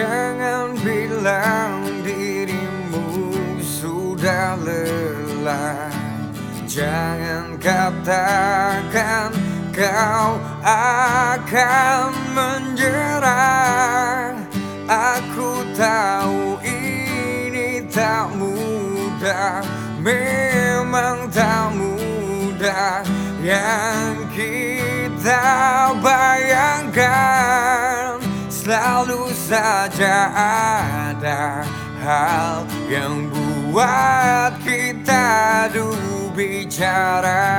Jangan bilang dirimu sudah lelah. Jangan katakan kau akan menyerah Aku tahu ini tak mudah. Memang tak mudah. Yang kita bayangkan Selalu saja ada hal yang buat kita dulu bicara.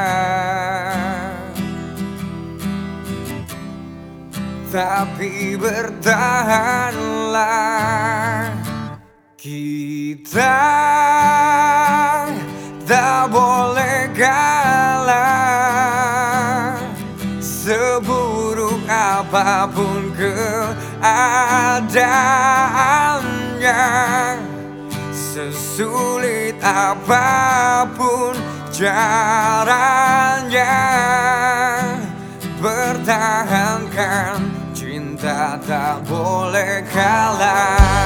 Tapi bertahanlah Kita tak boleh apa pun keadaannya Sesulit apa pun caranya Bertahankan cinta tak boleh kalah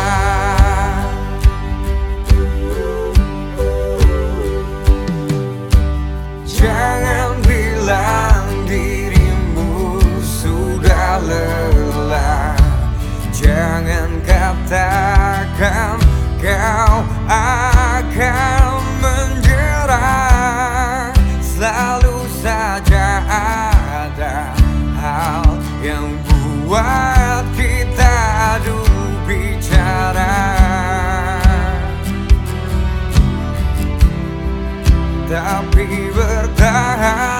kita adu bicara. Tapi bertahan